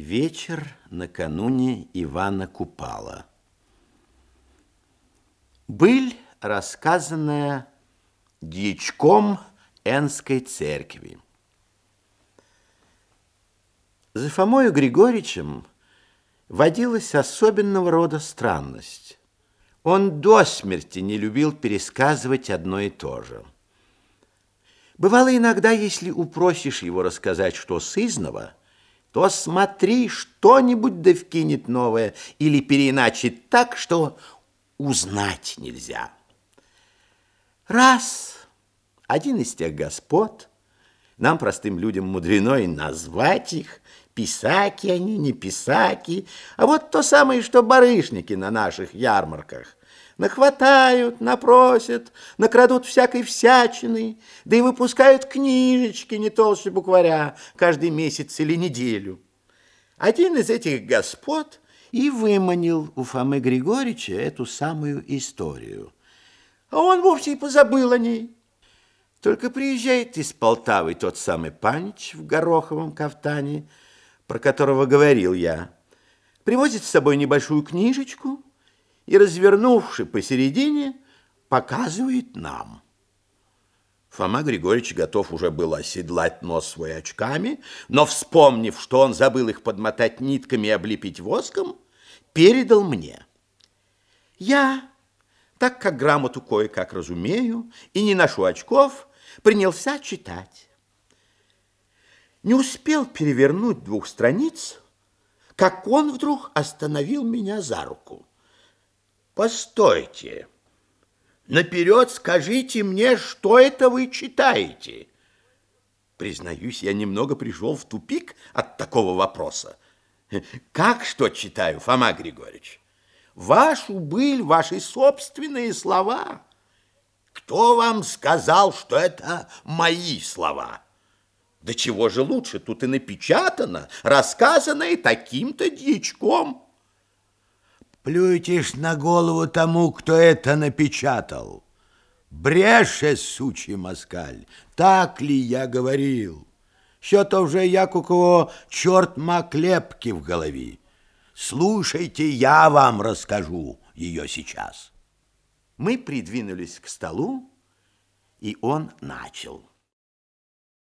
Вечер накануне Ивана Купала. Быль, рассказанная дьячком Энской церкви. За Фомою Григорьевичем водилась особенного рода странность. Он до смерти не любил пересказывать одно и то же. Бывало иногда, если упросишь его рассказать что сызного, то смотри, что-нибудь да вкинет новое или переиначит так, что узнать нельзя. Раз один из тех господ, нам, простым людям, мудрено и назвать их, писаки они, не писаки, а вот то самое, что барышники на наших ярмарках. Нахватают, напросят, накрадут всякой всячины, да и выпускают книжечки не толще букваря каждый месяц или неделю. Один из этих господ и выманил у Фомы Григорьевича эту самую историю. А он вовсе и позабыл о ней. Только приезжает из Полтавы тот самый Панич в гороховом кафтане, про которого говорил я, привозит с собой небольшую книжечку и, развернувши посередине, показывает нам. Фома Григорьевич готов уже был оседлать нос свой очками, но, вспомнив, что он забыл их подмотать нитками и облепить воском, передал мне. Я, так как грамоту кое-как разумею и не ношу очков, принялся читать. Не успел перевернуть двух страниц, как он вдруг остановил меня за руку. Постойте. Наперед скажите мне, что это вы читаете. Признаюсь, я немного пришел в тупик от такого вопроса. Как что читаю, Фома Григорьевич? Вашу быль, ваши собственные слова. Кто вам сказал, что это мои слова? Да чего же лучше, тут и напечатано, рассказано и таким-то дьячком. Плюйтесь на голову тому, кто это напечатал. Бреше, сучий москаль, так ли я говорил? Що то вже як у кого черт маклепки в голове. Слушайте, я вам расскажу ее сейчас. Мы придвинулись к столу, и он начал.